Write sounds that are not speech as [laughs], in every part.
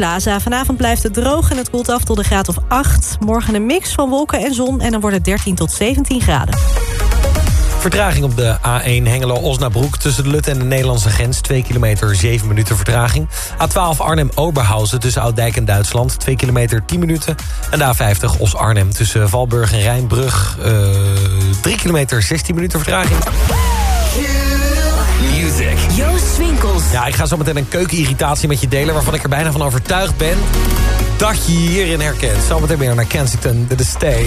Plaza. Vanavond blijft het droog en het koelt af tot de graad of 8. Morgen een mix van wolken en zon en dan wordt het 13 tot 17 graden. Vertraging op de A1 Hengelo-Osnabrück tussen de Lut en de Nederlandse grens. 2 kilometer, 7 minuten vertraging. A12 Arnhem-Oberhausen tussen Ouddijk en Duitsland. 2 kilometer, 10 minuten. En de A50 Os-Arnhem tussen Valburg en Rijnbrug. Uh, 3 kilometer, 16 minuten vertraging. Ja, ik ga zo meteen een keukenirritatie met je delen... waarvan ik er bijna van overtuigd ben dat je hierin herkent. Zometeen weer naar Kensington, de Stay.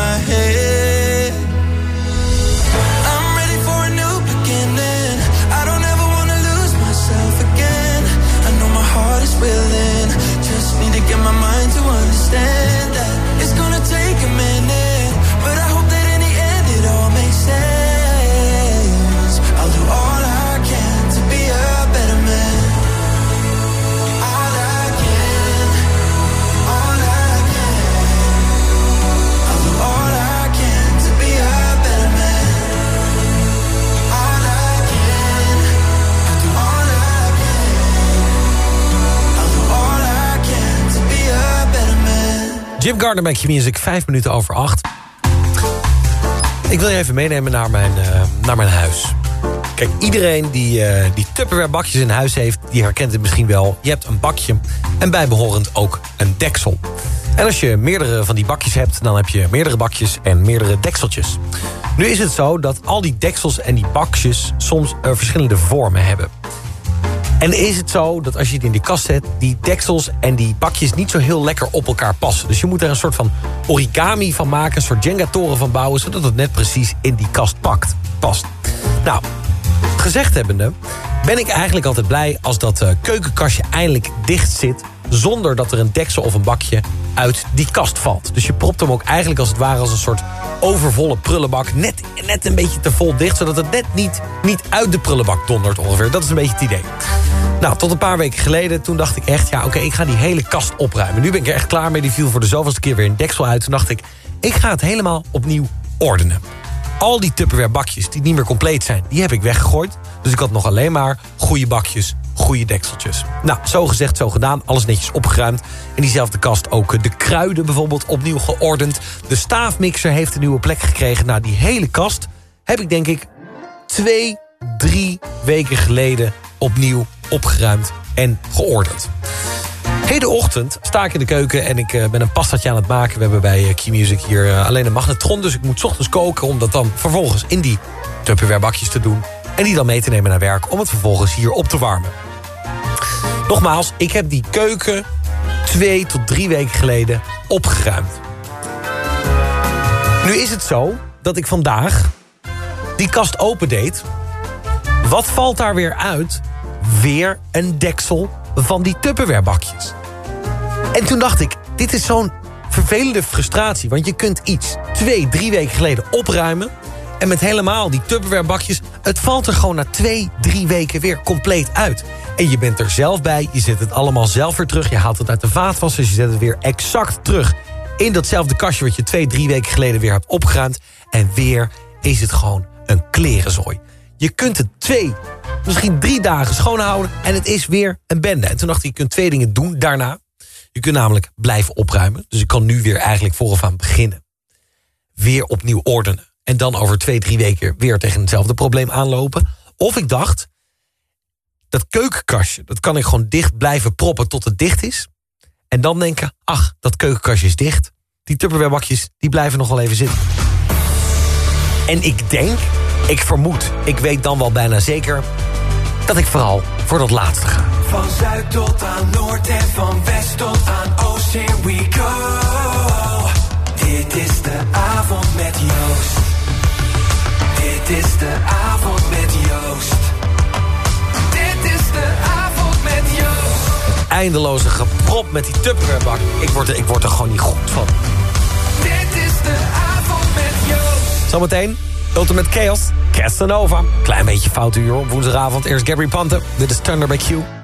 Jim Gardner bij Q-Music, vijf minuten over acht. Ik wil je even meenemen naar mijn, eh, naar mijn huis. Kijk, iedereen die, eh, die Tupperware bakjes in huis heeft... die herkent het misschien wel. Je hebt een bakje en bijbehorend ook een deksel. En als je meerdere van die bakjes hebt... dan heb je meerdere bakjes en meerdere dekseltjes. Nu is het zo dat al die deksels en die bakjes... soms eh, verschillende vormen hebben. En is het zo dat als je het in de kast zet... die deksels en die bakjes niet zo heel lekker op elkaar passen. Dus je moet er een soort van origami van maken... een soort Jenga-toren van bouwen... zodat het net precies in die kast pakt, past. Nou, gezegd hebbende... ben ik eigenlijk altijd blij als dat eh, keukenkastje eindelijk dicht zit... zonder dat er een deksel of een bakje uit die kast valt. Dus je propt hem ook eigenlijk als het ware als een soort overvolle prullenbak... net, net een beetje te vol dicht, zodat het net niet, niet uit de prullenbak dondert ongeveer. Dat is een beetje het idee. Nou, tot een paar weken geleden, toen dacht ik echt... ja, oké, ik ga die hele kast opruimen. Nu ben ik er echt klaar mee. Die viel voor de zoveelste keer weer een deksel uit. Toen dacht ik, ik ga het helemaal opnieuw ordenen. Al die Tupperware bakjes die niet meer compleet zijn... die heb ik weggegooid. Dus ik had nog alleen maar goede bakjes, goede dekseltjes. Nou, zo gezegd, zo gedaan. Alles netjes opgeruimd. In diezelfde kast ook eh, de kruiden bijvoorbeeld opnieuw geordend. De staafmixer heeft een nieuwe plek gekregen. Nou, die hele kast heb ik denk ik twee, drie weken geleden opnieuw opgeruimd en geordend. Hedenochtend sta ik in de keuken en ik eh, ben een pastatje aan het maken. We hebben bij eh, Key Music hier alleen een magnetron. Dus ik moet ochtends koken om dat dan vervolgens in die Tupperware bakjes te doen. En die dan mee te nemen naar werk om het vervolgens hier op te warmen. Nogmaals, ik heb die keuken twee tot drie weken geleden opgeruimd. Nu is het zo dat ik vandaag die kast opendeed. Wat valt daar weer uit? Weer een deksel van die Tupperware bakjes. En toen dacht ik, dit is zo'n vervelende frustratie. Want je kunt iets twee, drie weken geleden opruimen... en met helemaal die Tupperware bakjes... het valt er gewoon na twee, drie weken weer compleet uit. En je bent er zelf bij, je zet het allemaal zelf weer terug... je haalt het uit de vaatwasser, je zet het weer exact terug... in datzelfde kastje wat je twee, drie weken geleden weer hebt opgeruimd... en weer is het gewoon een klerenzooi. Je kunt het twee, misschien drie dagen schoonhouden... en het is weer een bende. En toen dacht ik, je kunt twee dingen doen daarna. Je kunt namelijk blijven opruimen. Dus ik kan nu weer eigenlijk vooraf aan beginnen. Weer opnieuw ordenen. En dan over twee, drie weken weer tegen hetzelfde probleem aanlopen. Of ik dacht, dat keukenkastje... dat kan ik gewoon dicht blijven proppen tot het dicht is. En dan denken, ach, dat keukenkastje is dicht. Die Tupperware-bakjes, die blijven nog wel even zitten. En ik denk, ik vermoed, ik weet dan wel bijna zeker... dat ik vooral voor dat laatste ga. Van zuid tot aan noord en van west tot aan oost, here we go. Is de avond met Joost. Dit is de avond met Joost. Eindeloze geprop met die Tupperware-bak. Ik word, er, ik word er gewoon niet goed van. Dit is de avond met Joost. Zometeen Ultimate Chaos, Casanova. Klein beetje fout uur op woensdagavond. Eerst Gabry Pante, dit is Thunder by Q.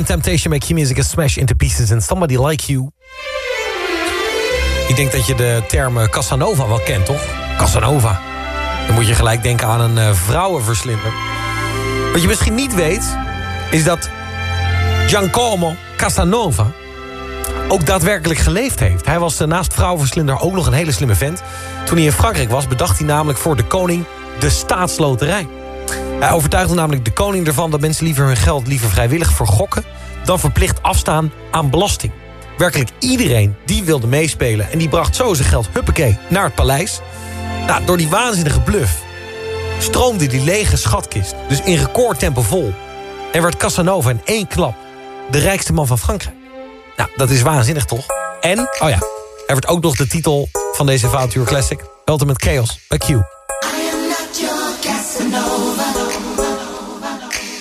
Within Temptation make your music a smash into pieces and somebody like you. Ik denk dat je de term eh, Casanova wel kent, toch? Casanova. Dan moet je gelijk denken aan een eh, vrouwenverslinder. Wat je misschien niet weet, is dat Giacomo Casanova ook daadwerkelijk geleefd heeft. Hij was eh, naast vrouwenverslinder ook nog een hele slimme vent. Toen hij in Frankrijk was, bedacht hij namelijk voor de koning de staatsloterij. Hij overtuigde namelijk de koning ervan dat mensen liever hun geld liever vrijwillig vergokken... dan verplicht afstaan aan belasting. Werkelijk iedereen die wilde meespelen en die bracht zo zijn geld huppakee naar het paleis. Nou, door die waanzinnige bluff stroomde die lege schatkist dus in recordtempo vol. En werd Casanova in één klap de rijkste man van Frankrijk. Nou, dat is waanzinnig toch? En, oh ja, er werd ook nog de titel van deze Avontuur Classic... Ultimate Chaos, A Q.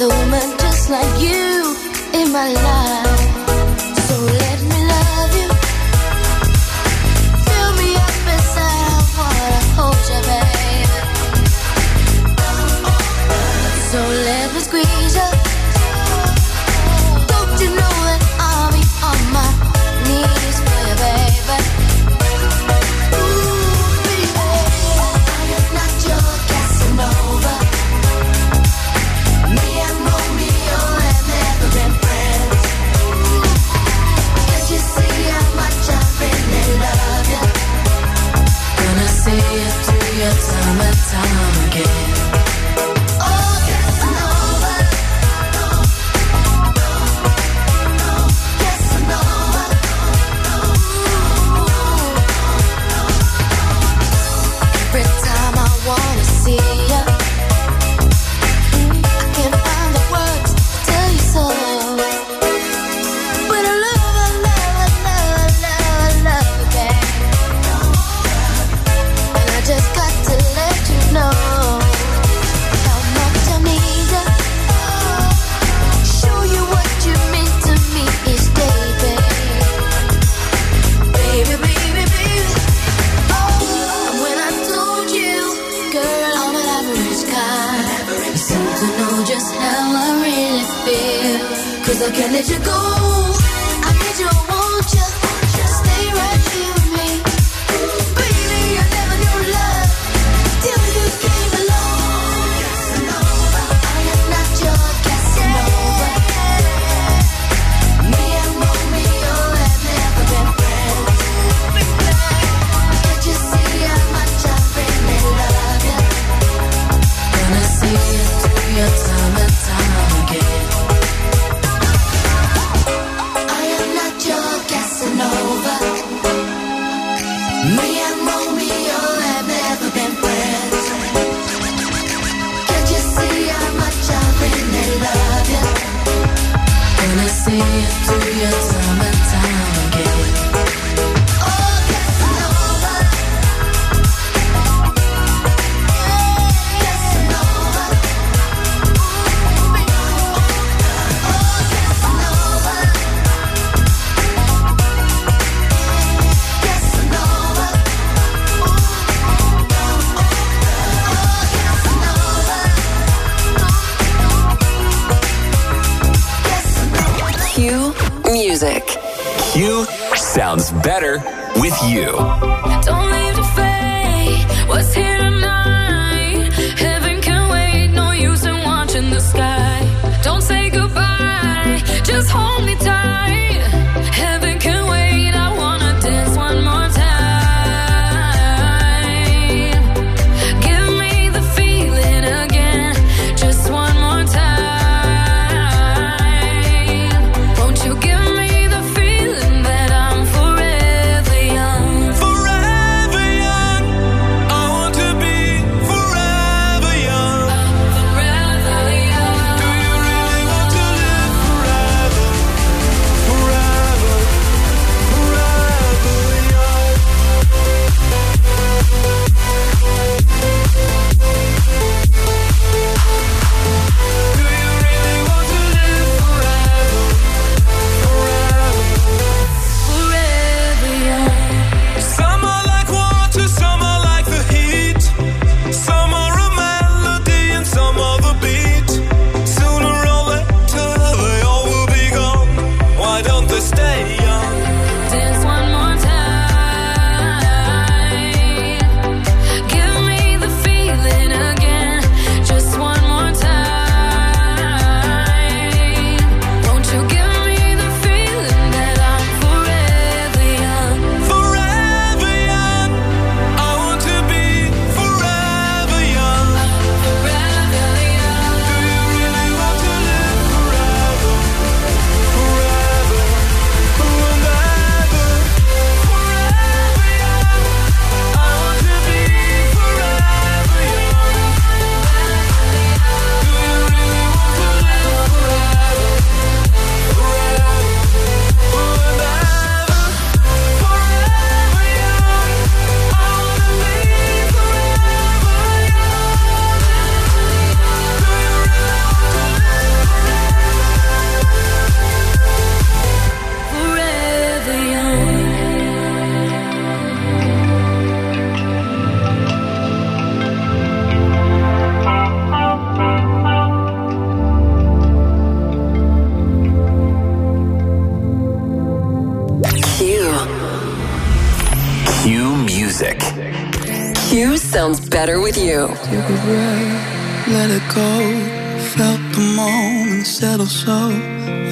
A woman just like you in my life.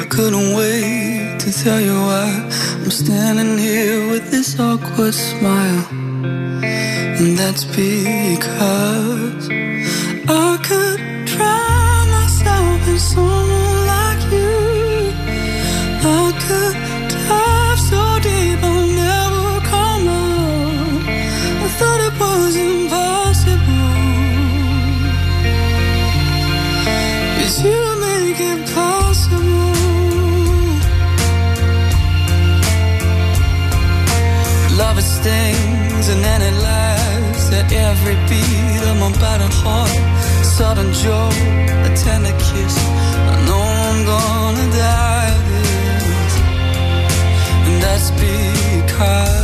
I couldn't wait to tell you why. I'm standing here with this awkward smile. And that's because I could drown myself in someone every beat of my battered heart. Sudden joy, a tender kiss. I know I'm gonna die this, and that's because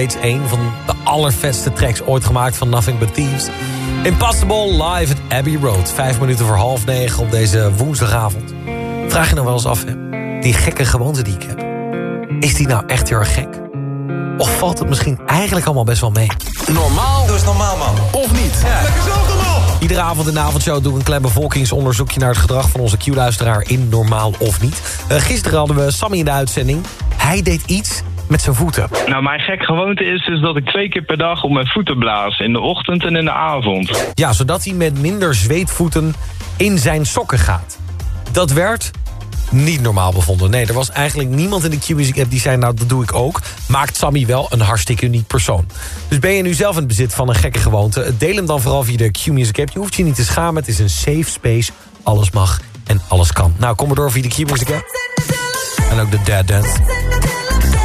steeds een van de allervetste tracks ooit gemaakt van Nothing But Thieves. Impossible live at Abbey Road. Vijf minuten voor half negen op deze woensdagavond. Vraag je nou wel eens af, hè? die gekke gewoonte die ik heb. Is die nou echt heel erg gek? Of valt het misschien eigenlijk allemaal best wel mee? Normaal. Doe eens normaal, man. Of niet? Ja. Lekker zelf normaal. Iedere avond in de avondshow doe ik een klein bevolkingsonderzoekje... naar het gedrag van onze Q-luisteraar in Normaal of Niet. Uh, gisteren hadden we Sammy in de uitzending. Hij deed iets met zijn voeten. Nou, mijn gek gewoonte is dus dat ik twee keer per dag op mijn voeten blaas. In de ochtend en in de avond. Ja, zodat hij met minder zweetvoeten in zijn sokken gaat. Dat werd niet normaal bevonden. Nee, er was eigenlijk niemand in de Q-Music app die zei... nou, dat doe ik ook. Maakt Sammy wel een hartstikke uniek persoon. Dus ben je nu zelf in het bezit van een gekke gewoonte... deel hem dan vooral via de Q-Music app. Je hoeft je niet te schamen. Het is een safe space. Alles mag en alles kan. Nou, kom maar door via de Q-Music app. En ook de Dad Dance.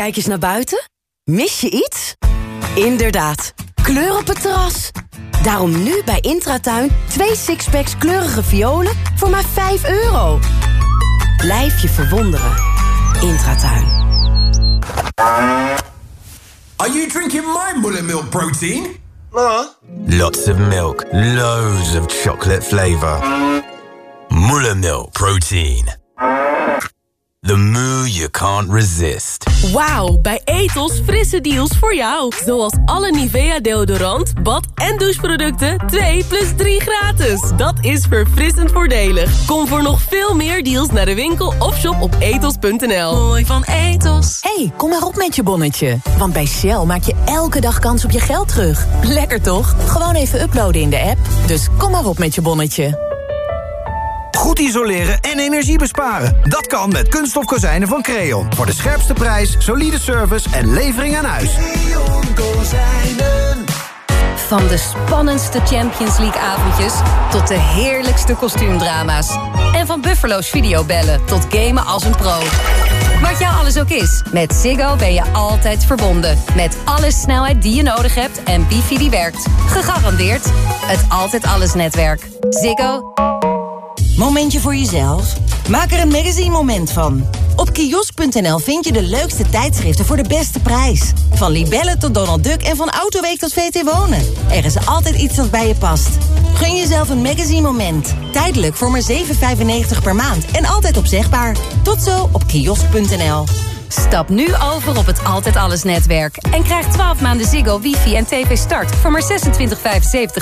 Kijk eens naar buiten. Mis je iets? Inderdaad, kleur op het terras. Daarom nu bij Intratuin twee sixpacks kleurige violen voor maar 5 euro. Blijf je verwonderen. Intratuin. Are you drinking my mullet milk protein? No. Lots of milk, loads of chocolate flavor. Mullet milk protein. The moo you can't resist. Wauw, bij Etos frisse deals voor jou. Zoals alle Nivea deodorant, bad- en doucheproducten 2 plus 3 gratis. Dat is verfrissend voordelig. Kom voor nog veel meer deals naar de winkel of shop op etos.nl. Mooi van Etos. hey, kom maar op met je bonnetje. Want bij Shell maak je elke dag kans op je geld terug. Lekker toch? Gewoon even uploaden in de app. Dus kom maar op met je bonnetje. Goed isoleren en energie besparen. Dat kan met kunststof kozijnen van Creon. Voor de scherpste prijs, solide service en levering aan huis. Van de spannendste Champions League avondjes tot de heerlijkste kostuumdrama's. En van Buffalo's videobellen tot gamen als een pro. Wat jou alles ook is, met Ziggo ben je altijd verbonden. Met alle snelheid die je nodig hebt en wifi die werkt. Gegarandeerd het Altijd Alles netwerk. Ziggo. Momentje voor jezelf? Maak er een magazine moment van. Op kiosk.nl vind je de leukste tijdschriften voor de beste prijs. Van Libelle tot Donald Duck en van Autoweek tot VT Wonen. Er is altijd iets dat bij je past. Gun jezelf een magazine moment. Tijdelijk voor maar 7,95 per maand en altijd opzegbaar. Tot zo op kiosk.nl. Stap nu over op het Altijd Alles netwerk. En krijg 12 maanden Ziggo, wifi en tv start voor maar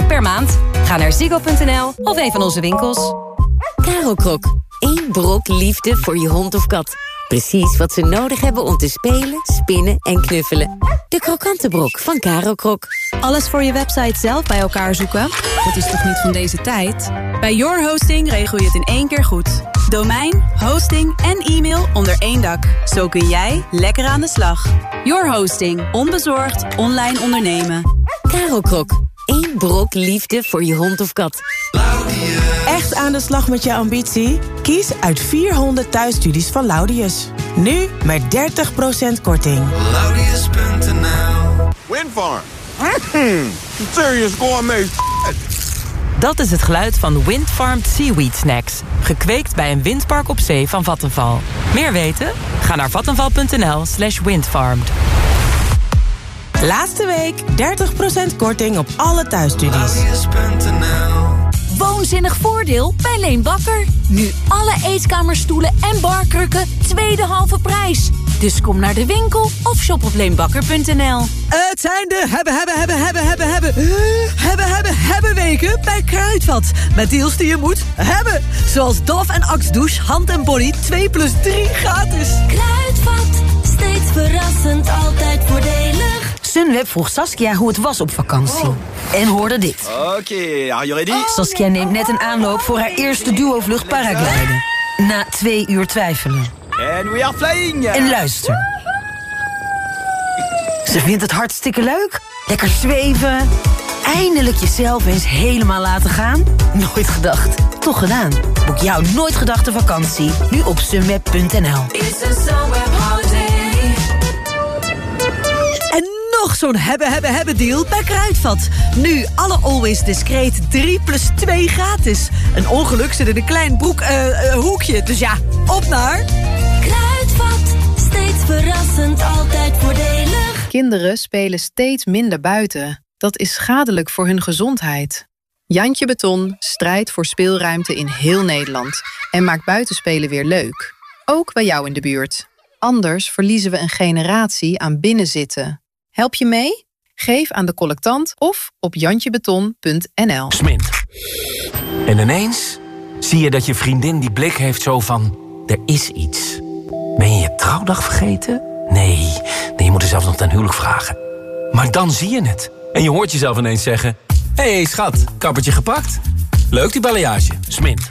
26,75 per maand. Ga naar ziggo.nl of een van onze winkels. Karo Krok. Eén brok liefde voor je hond of kat. Precies wat ze nodig hebben om te spelen, spinnen en knuffelen. De krokante brok van Karo Krok. Alles voor je website zelf bij elkaar zoeken? Dat is toch niet van deze tijd? Bij Your Hosting regel je het in één keer goed. Domein, hosting en e-mail onder één dak. Zo kun jij lekker aan de slag. Your Hosting. Onbezorgd online ondernemen. Karo Eén brok liefde voor je hond of kat. Echt aan de slag met je ambitie? Kies uit 400 thuisstudies van Laudius. Nu met 30% korting. Laudius.nl Windfarm. Mm, serious gourmet Dat is het geluid van Windfarmed Seaweed Snacks. Gekweekt bij een windpark op zee van Vattenval. Meer weten? Ga naar vattenval.nl slash windfarmed. Laatste week 30% korting op alle thuisstudies. Woonzinnig voordeel bij Leen Bakker. Nu alle eetkamerstoelen en barkrukken tweede halve prijs. Dus kom naar de winkel of shop op leenbakker.nl. Het zijn de hebben, hebben, hebben, hebben, hebben, hebben, hebben, hebben, hebben weken bij Kruidvat. Met deals die je moet hebben. Zoals Dove en Axe Douche, hand en body 2 plus 3 gratis. Kruidvat, steeds verrassend, altijd voordelig. Sunweb vroeg Saskia hoe het was op vakantie. En hoorde dit. Oké, are you ready? Saskia neemt net een aanloop voor haar eerste duo-vlucht paragliden. Na twee uur twijfelen. And we are flying! En luister. Ze vindt het hartstikke leuk. Lekker zweven. Eindelijk jezelf eens helemaal laten gaan. Nooit gedacht. Toch gedaan. Boek jouw nooit gedachte vakantie. Nu op sunweb.nl. nog zo'n hebben, hebben, hebben deal bij Kruidvat. Nu alle Always Discreet 3 plus 2 gratis. Een ongeluk zit in een klein broek, eh, eh, hoekje. Dus ja, op naar... Kruidvat, steeds verrassend, altijd voordelig. Kinderen spelen steeds minder buiten. Dat is schadelijk voor hun gezondheid. Jantje Beton strijdt voor speelruimte in heel Nederland en maakt buitenspelen weer leuk. Ook bij jou in de buurt. Anders verliezen we een generatie aan binnenzitten. Help je mee? Geef aan de collectant of op jantjebeton.nl. Smint. En ineens zie je dat je vriendin die blik heeft zo van... er is iets. Ben je je trouwdag vergeten? Nee, nee je moet er zelfs nog ten huwelijk vragen. Maar dan zie je het. En je hoort jezelf ineens zeggen... Hé hey, schat, kappertje gepakt? Leuk die balayage. Smint.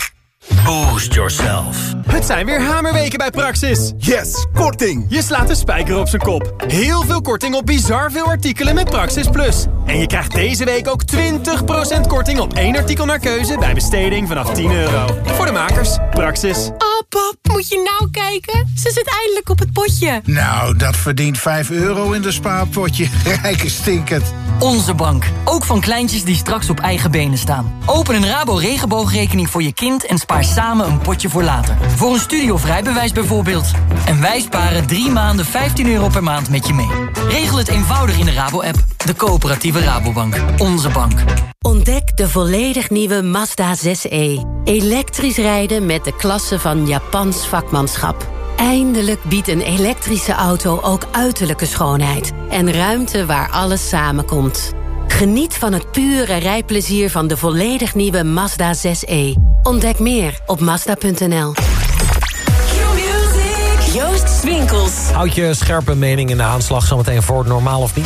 Boost yourself. Het zijn weer hamerweken bij Praxis. Yes, korting! Je slaat de spijker op zijn kop. Heel veel korting op bizar veel artikelen met Praxis Plus. En je krijgt deze week ook 20% korting op één artikel naar keuze... bij besteding vanaf 10 euro. Voor de makers, Praxis. Oh pap, moet je nou kijken? Ze zit eindelijk op het potje. Nou, dat verdient 5 euro in de spaarpotje. [laughs] Rijke stinkend. Onze bank. Ook van kleintjes die straks op eigen benen staan. Open een Rabo regenboogrekening voor je kind en spaar samen een potje voor later. Voor een studie of bijvoorbeeld. En wij sparen drie maanden 15 euro per maand met je mee. Regel het eenvoudig in de Rabo-app. De coöperatieve Rabobank. Onze bank. Ontdek de volledig nieuwe Mazda 6e. Elektrisch rijden met de klasse van Japans vakmanschap. Eindelijk biedt een elektrische auto ook uiterlijke schoonheid. En ruimte waar alles samenkomt. Geniet van het pure rijplezier van de volledig nieuwe Mazda 6e. Ontdek meer op Mazda.nl. Joost Swinkels. Houd je scherpe mening in de aanslag zometeen voor het normaal of niet?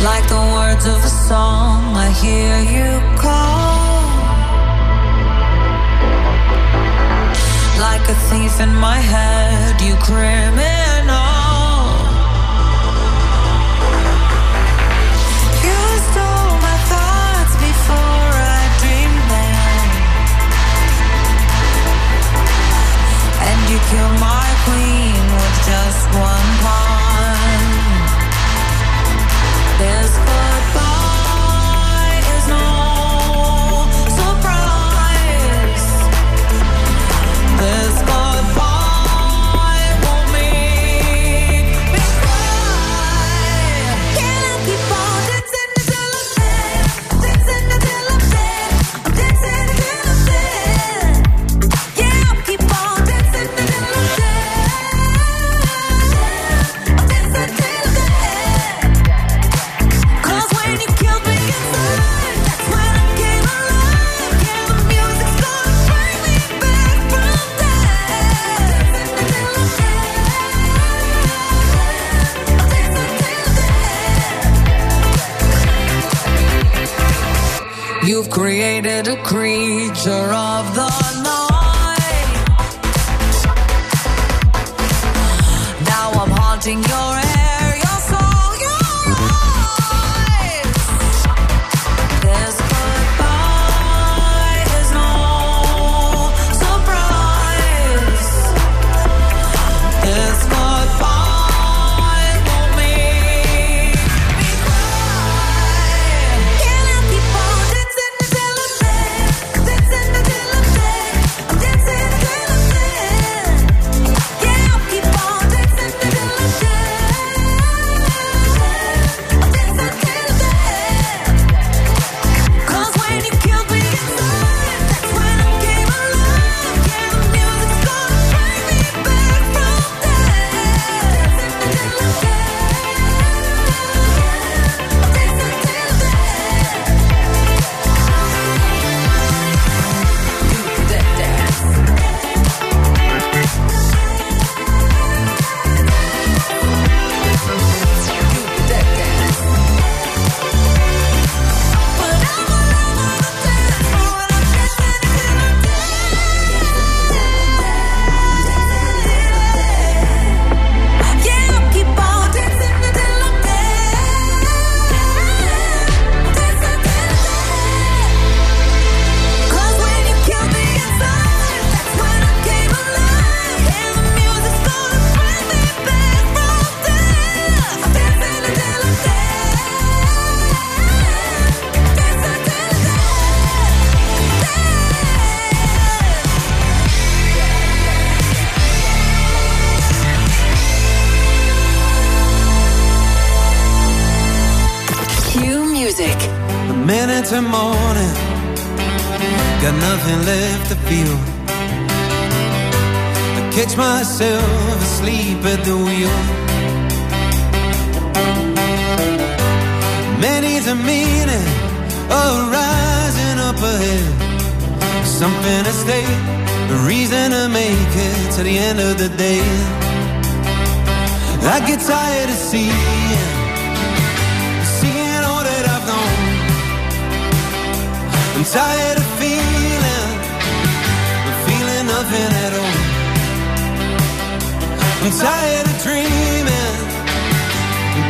Like the words of a song, I hear you call. Like a thief in my head, you criminal.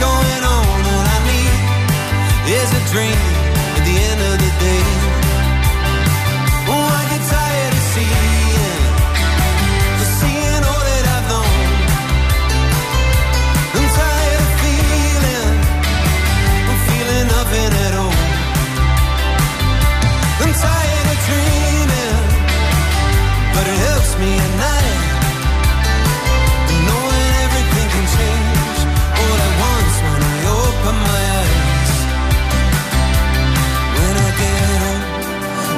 Going on. All I need is a dream at the end of the day.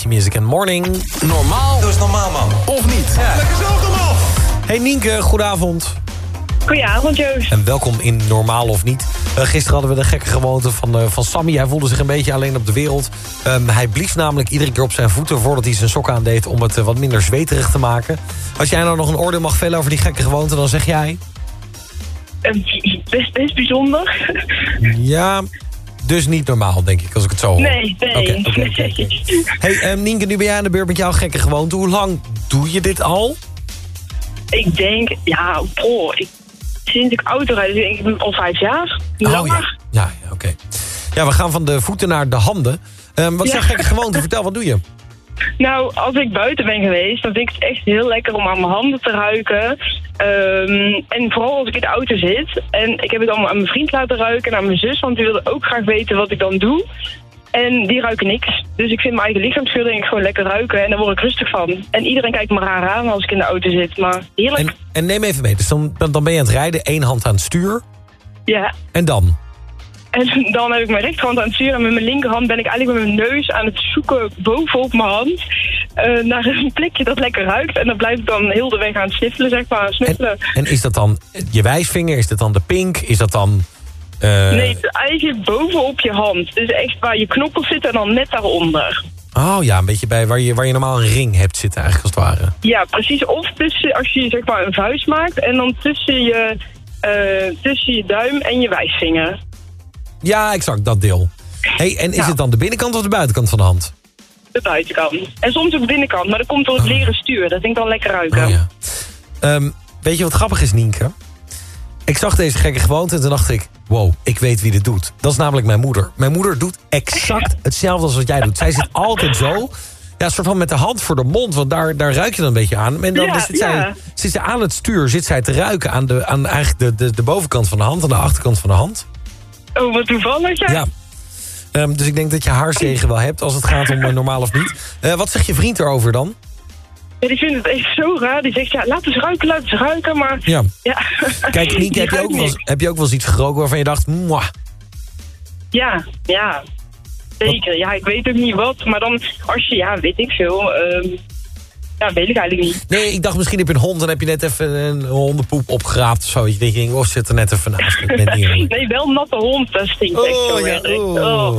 Mjöbeck, Music and Morning. Normaal. Dat is normaal, man. Of niet? Lekker zo, kom op! Hey Nienke, goedenavond. Goedenavond, Joost. En welkom in Normaal of Niet. Eh, gisteren hadden we de gekke gewoonte van, eh, van Sammy. Hij voelde zich een beetje alleen op de wereld. Ehm, hij blies namelijk iedere keer op zijn voeten voordat hij zijn sok aandeed... om het eh, wat minder zweterig te maken. Als jij nou nog een oordeel mag vellen over die gekke gewoonte, dan zeg jij... Eh, best, best bijzonder. Ja, dus niet normaal, denk ik, als ik het zo hoor. Nee, nee. [laughs] Hey, ehm, Nienke, nu ben jij aan de beurt met jouw gekke gewoonte. Hoe lang doe je dit al? Ik denk, ja, boh, ik, sinds ik auto rijd, denk ik al vijf jaar. Oh, Langer. Ja, ja oké. Ja, we gaan van de voeten naar de handen. Ehm, wat is jouw Ja. gekke gewoonte? Vertel, wat doe je? Nou, als ik buiten ben geweest, dan vind ik het echt heel lekker om aan mijn handen te ruiken. Ehm, en vooral als ik in de auto zit. En ik heb het allemaal aan mijn vriend laten ruiken en aan mijn zus, want die wilde ook graag weten wat ik dan doe. En die ruiken niks. Dus ik vind mijn eigen lichaamsgeur denk ik gewoon lekker ruiken en daar word ik rustig van. En iedereen kijkt me raar aan als ik in de auto zit, maar heerlijk. En, en neem even mee. Dus dan, dan ben je aan het rijden, één hand aan het stuur. Ja. En dan? En dan heb ik mijn rechterhand aan het sturen en met mijn linkerhand ben ik eigenlijk met mijn neus aan het zoeken bovenop mijn hand eh, naar een plekje dat lekker ruikt. En dan blijf ik dan heel de weg aan het sniffelen, zeg maar, snuffelen. En is dat dan je wijsvinger? Is dat dan de pink? Is dat dan... eh, Nee, het is eigenlijk bovenop je hand. Dus echt waar je knokkels zitten en dan net daaronder. Oh ja, een beetje bij waar je, waar je normaal een ring hebt zitten eigenlijk als het ware. Ja, precies. Of tussen, als je zeg maar een vuist maakt en dan tussen je, eh, tussen je duim en je wijsvinger. Ja, exact, dat deel. Hey, en is Ja. het dan de binnenkant of de buitenkant van de hand? De buitenkant. En soms ook de binnenkant, maar dat komt door het leren stuur. Dat vind ik dan lekker ruiken. Ehm, weet je wat grappig is, Nienke? Ik zag deze gekke gewoonte en toen dacht ik... wow, ik weet wie dit doet. Dat is namelijk mijn moeder. Mijn moeder doet exact [laughs] hetzelfde als wat jij doet. Zij zit altijd zo... Ja, soort van met de hand voor de mond, want daar, daar ruik je dan een beetje aan. En dan Ja, zit, zij, ja. zit zij aan het stuur, zit zij te ruiken aan, de, aan eigenlijk de, de, de bovenkant van de hand... en de achterkant van de hand. Oh, wat toevallig, ja. Ehm, dus ik denk dat je haar zegen wel hebt als het gaat om eh, normaal of niet. Eh, wat zegt je vriend erover dan? Ja, die vindt het echt zo raar. Die zegt, ja, laat eens ruiken, laat eens ruiken, maar... Ja. Kijk, [laughs] heb je, ook wel, heb je ook wel eens iets geroken waarvan je dacht... Mwah. Ja, ja. Zeker. Ja, ik weet ook niet wat. Maar dan, als je, ja, weet ik veel... Ehm, ja, weet ik eigenlijk niet. Nee, ik dacht misschien heb je een hond en heb je net even een hondenpoep opgeraapt of zo. Ik je denkt, oh, zit er net even naast. [laughs] nee, wel natte hond, dat stinkt niet. Oh, oh. Oh.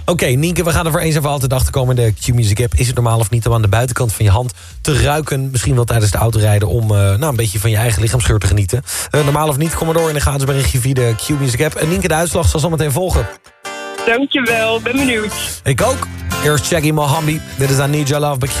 Oké, okay, Nienke, we gaan er voor eens en altijd achter komen. De Q-Music app, is het normaal of niet om aan de buitenkant van je hand te ruiken? Misschien wel tijdens de autorijden om eh, nou, een beetje van je eigen lichaamsgeur te genieten. Eh, normaal of niet, kom maar door in de bij via de Q-Music app. En Nienke, de uitslag zal zometeen volgen. Dankjewel, ben benieuwd. Ik ook. Eerst Shaggy Mohambi, dit is I Need Love by Q.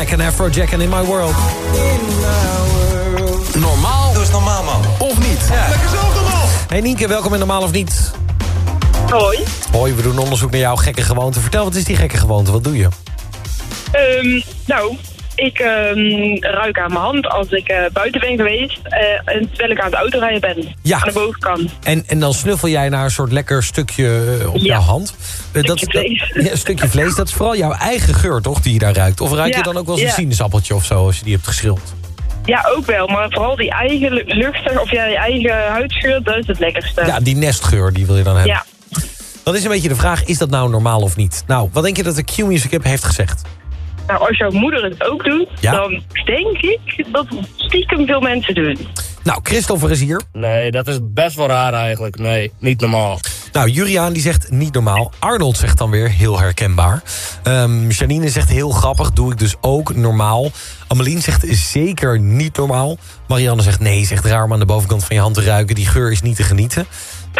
Black en Afrojack en In My World. Normaal? Dat is normaal, man. Of niet? Lekker zelf normaal. Hey Nienke, welkom in Normaal of Niet. Hoi. Hoi, we doen onderzoek naar jouw gekke gewoonte. Vertel, wat is die gekke gewoonte? Wat doe je? Ehm, nou, ik ehm, ruik aan mijn hand als ik eh, buiten ben geweest. eh, en terwijl ik aan het autorijden ben. Ja. Aan de bovenkant. En, en dan snuffel jij naar een soort lekker stukje eh, op Ja. jouw hand. Dat, Stukje dat- vlees. [laughs] ja, een stukje vlees. Dat is vooral jouw eigen geur, toch, die je daar ruikt? Of ruik je dan ook wel eens een sinaasappeltje of zo, als je die hebt geschild? Ja, ook wel. Maar vooral die eigen lu- lucht, of ja, die eigen huidsgeur, dat is het lekkerste. Ja, die nestgeur, die wil je dan hebben. Ja. Dan is een beetje de vraag, is dat nou normaal of niet? Nou, wat denk je dat de Q-Music App heeft gezegd? Nou, als jouw moeder het ook doet, Ja. dan denk ik dat stiekem veel mensen doen. Nou, Christopher is hier. Nee, dat is best wel raar eigenlijk. Nee, niet normaal. Nou, Juriaan die zegt niet normaal. Arnold zegt dan weer heel herkenbaar. Ehm Janine zegt heel grappig, doe ik dus ook normaal. Amelien zegt zeker niet normaal. Marianne zegt nee, zegt raar om aan de bovenkant van je hand te ruiken. Die geur is niet te genieten.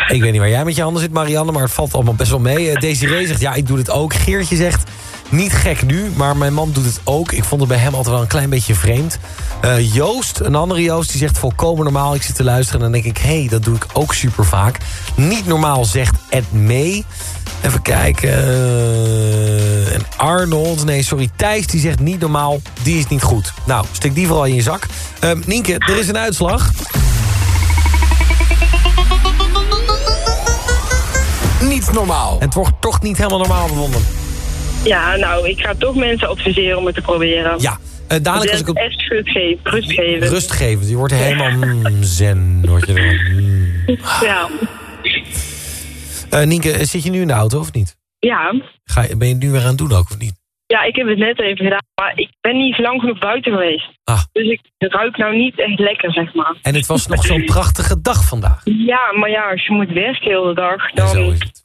Ik weet niet waar jij met je handen zit, Marianne, maar het valt allemaal best wel mee. Eh, Desiree zegt ja, ik doe dit ook. Geertje zegt niet gek nu, maar mijn man doet het ook. Ik vond het bij hem altijd wel een klein beetje vreemd. Eh, Joost, een andere Joost, die zegt volkomen normaal. Ik zit te luisteren en dan denk ik, hé, hey, dat doe ik ook super vaak. Niet normaal zegt Ed mee. Even kijken. eh, en Arnold, nee, sorry, Thijs, die zegt niet normaal. Die is niet goed. Nou, stik die vooral in je zak. Eh, Nienke, er is een uitslag. Niet normaal. En het wordt toch niet helemaal normaal bevonden. Ja, nou, ik ga toch mensen adviseren om het te proberen. Ja, eh, dadelijk als ik op Echt rust geven, rust geven. rustgevend. Je wordt helemaal [laughs] mm, zen. Word je er, mm. Ja. Eh, Nienke, zit je nu in de auto of niet? Ja. Ga, je- ben je het nu weer aan het doen ook of niet? Ja, ik heb het net even gedaan, maar ik ben niet lang genoeg buiten geweest. Ah. Dus ik ruik nou niet echt lekker, zeg maar. En het was nog zo'n prachtige dag vandaag. Ja, maar ja, als je moet werken de hele dag, dan... zo is het.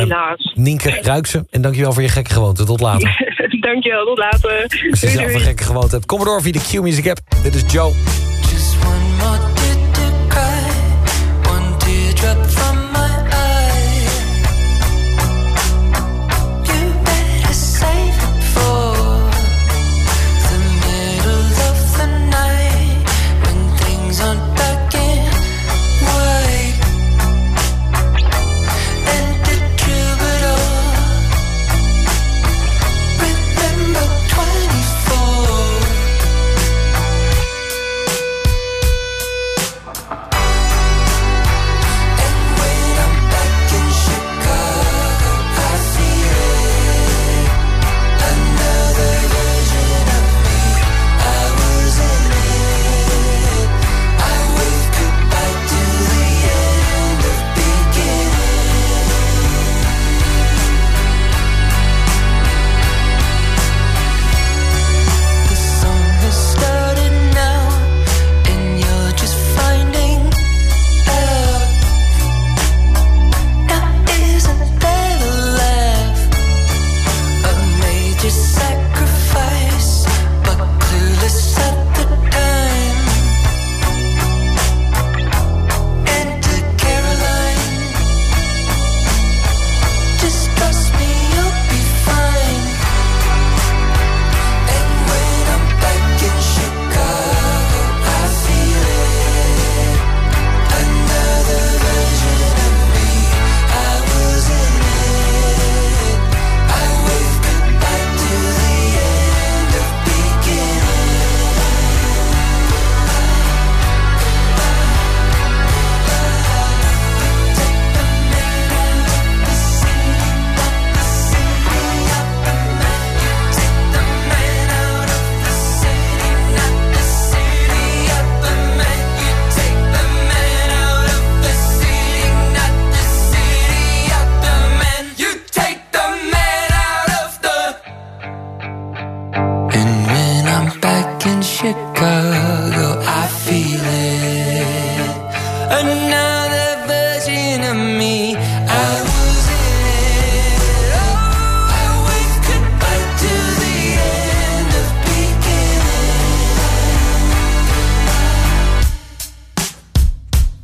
Helaas. Nienke, ruik ze. En dankjewel voor je gekke gewoonte. Tot later. [laughs] Dankjewel, tot later. Als je Doei, zelf doei. een gekke gewoonte hebt, kom maar door via de Q-Music app. Dit is Joe.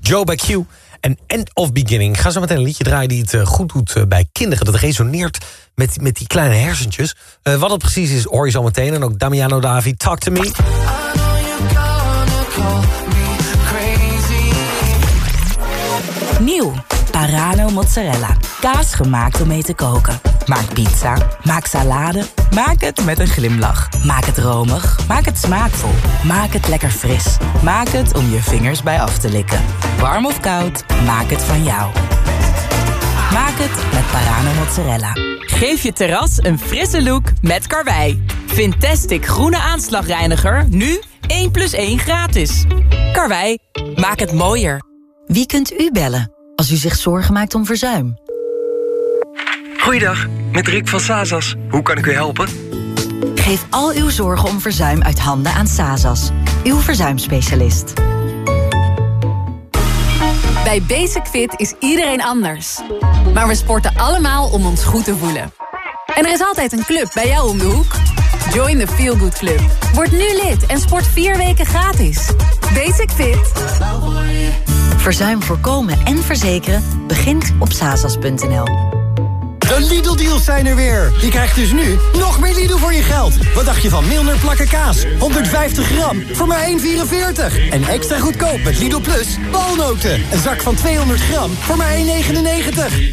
Joe by Q en End of Beginning. Ik ga zo meteen een liedje draaien die het eh, goed doet eh, bij kinderen. Dat resoneert met, met die kleine hersentjes. Eh, wat het precies is, hoor je zo meteen. En ook Damiano Davi, Talk to Me. Nieuw, Parano mozzarella. Kaas gemaakt om mee te koken. Maak pizza, maak salade, maak het met een glimlach. Maak het romig, maak het smaakvol, maak het lekker fris. Maak het om je vingers bij af te likken. Warm of koud, maak het van jou. Maak het met Parano mozzarella. Geef je terras een frisse look met Karwei. Fantastic groene aanslagreiniger, nu 1 plus 1 gratis. Karwei, maak het mooier. Wie kunt u bellen als u zich zorgen maakt om verzuim? Goeiedag, met Rick van Sazas. Hoe kan ik u helpen? Geef al uw zorgen om verzuim uit handen aan Sazas, uw verzuimspecialist. Bij Basic Fit is iedereen anders. Maar we sporten allemaal om ons goed te voelen. En er is altijd een club bij jou om de hoek. Join the Feel Good Club. Word nu lid en sport vier weken gratis. Basic Fit. Verzuim voorkomen en verzekeren begint op sazas.nl. De Lidl-deals zijn er weer. Je krijgt dus nu nog meer Lidl voor je geld. Wat dacht je van Milner plakken kaas? 150 gram voor maar 1,44. En extra goedkoop met Lidl Plus walnoten. Een zak van 200 gram voor maar 1,99.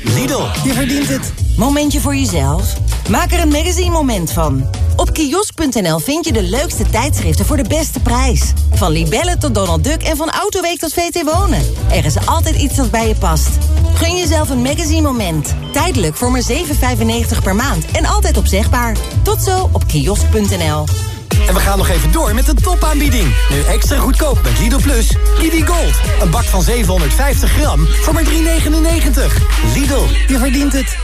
Lidl, je verdient het. Momentje voor jezelf? Maak er een magazine moment van. Op kiosk.nl vind je de leukste tijdschriften voor de beste prijs. Van Libelle tot Donald Duck en van Autoweek tot VT Wonen. Er is altijd iets dat bij je past. Gun jezelf een magazine moment. Tijdelijk voor maar 7,95 per maand en altijd opzegbaar. Tot zo op kiosk.nl. En we gaan nog even door met de topaanbieding. Nu extra goedkoop met Lidl Plus. Lidl Gold. Een bak van 750 gram voor maar 3,99. Lidl, je verdient het.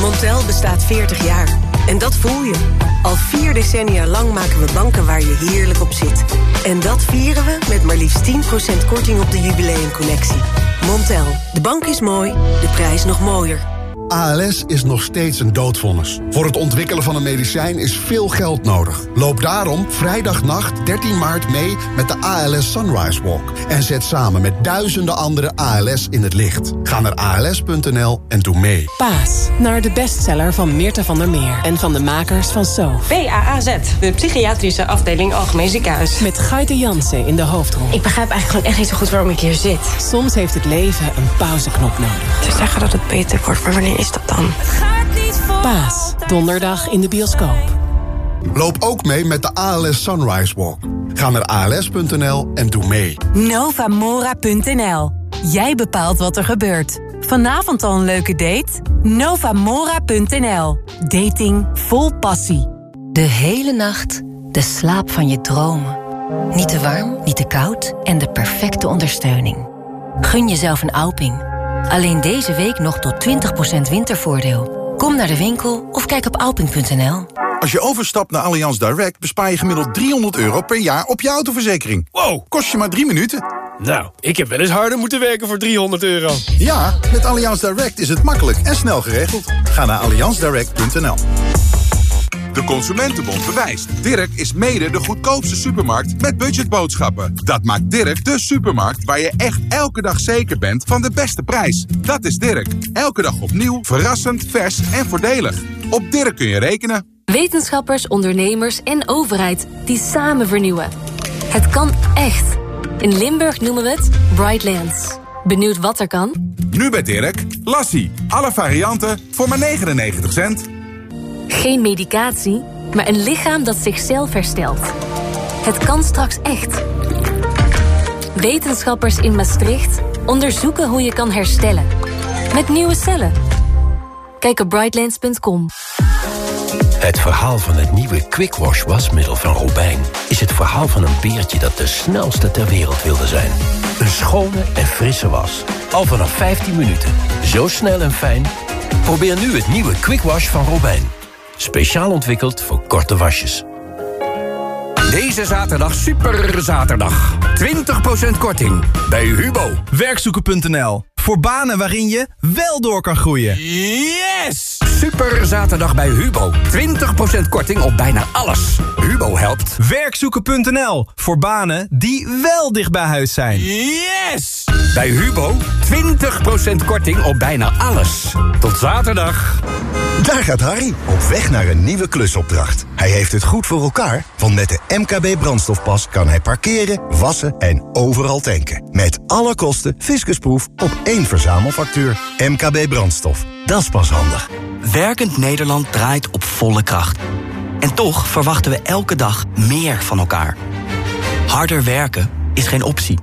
Montel bestaat 40 jaar. En dat voel je. Al vier decennia lang maken we banken waar je heerlijk op zit. En dat vieren we met maar liefst 10% korting op de jubileumcollectie. Montel, de bank is mooi, de prijs nog mooier. ALS is nog steeds een doodvonnis. Voor het ontwikkelen van een medicijn is veel geld nodig. Loop daarom vrijdagnacht 13 maart mee met de ALS Sunrise Walk. En zet samen met duizenden andere ALS in het licht. Ga naar als.nl en doe mee. Paas, naar de bestseller van Meerte van der Meer... en van de makers van So. PAAZ, de psychiatrische afdeling Algemeen Ziekenhuis. Met Gaite Jansen in de hoofdrol. Ik begrijp eigenlijk gewoon echt niet zo goed waarom ik hier zit. Soms heeft het leven een pauzeknop nodig. Ze zeggen dat het beter wordt, maar wanneer is dat dan? Paas, donderdag in de bioscoop. Loop ook mee met de ALS Sunrise Walk. Ga naar als.nl en doe mee. Novamora.nl. Jij bepaalt wat er gebeurt. Vanavond al een leuke date? Novamora.nl. Dating vol passie. De hele nacht de slaap van je dromen. Niet te warm, niet te koud en de perfecte ondersteuning. Gun jezelf een Alping. Alleen deze week nog tot 20% wintervoordeel. Kom naar de winkel of kijk op alping.nl. Als je overstapt naar Allianz Direct bespaar je gemiddeld 300 euro per jaar op je autoverzekering. Wow, kost je maar drie minuten. Nou, ik heb wel eens harder moeten werken voor 300 euro. Ja, met Allianz Direct is het makkelijk en snel geregeld. Ga naar allianzdirect.nl. De Consumentenbond bewijst. Dirk is mede de goedkoopste supermarkt met budgetboodschappen. Dat maakt Dirk de supermarkt waar je echt elke dag zeker bent van de beste prijs. Dat is Dirk. Elke dag opnieuw, verrassend, vers en voordelig. Op Dirk kun je rekenen. Wetenschappers, ondernemers en overheid die samen vernieuwen. Het kan echt. In Limburg noemen we het Brightlands. Benieuwd wat er kan? Nu bij Dirk, Lassie. Alle varianten voor maar 99 cent. Geen medicatie, maar een lichaam dat zichzelf herstelt. Het kan straks echt. Wetenschappers in Maastricht onderzoeken hoe je kan herstellen. Met nieuwe cellen. Kijk op brightlands.com. Het verhaal van het nieuwe Quick Wash wasmiddel van Robijn... is het verhaal van een beertje dat de snelste ter wereld wilde zijn. Een schone en frisse was. Al vanaf 15 minuten. Zo snel en fijn. Probeer nu het nieuwe Quick Wash van Robijn. Speciaal ontwikkeld voor korte wasjes. Deze zaterdag super zaterdag. 20% korting bij Hubo. Werkzoeken.nl. Voor banen waarin je wel door kan groeien. Yes! Super zaterdag bij Hubo. 20% korting op bijna alles. Hubo helpt. Werkzoeken.nl. Voor banen die wel dicht bij huis zijn. Yes! Bij Hubo 20% korting op bijna alles. Tot zaterdag. Daar gaat Harry, op weg naar een nieuwe klusopdracht. Hij heeft het goed voor elkaar, want met de MKB brandstofpas kan hij parkeren, wassen en overal tanken. Met alle kosten fiscusproef op één verzamelfactuur. MKB brandstof, dat is pas handig. Werkend Nederland draait op volle kracht. En toch verwachten we elke dag meer van elkaar. Harder werken is geen optie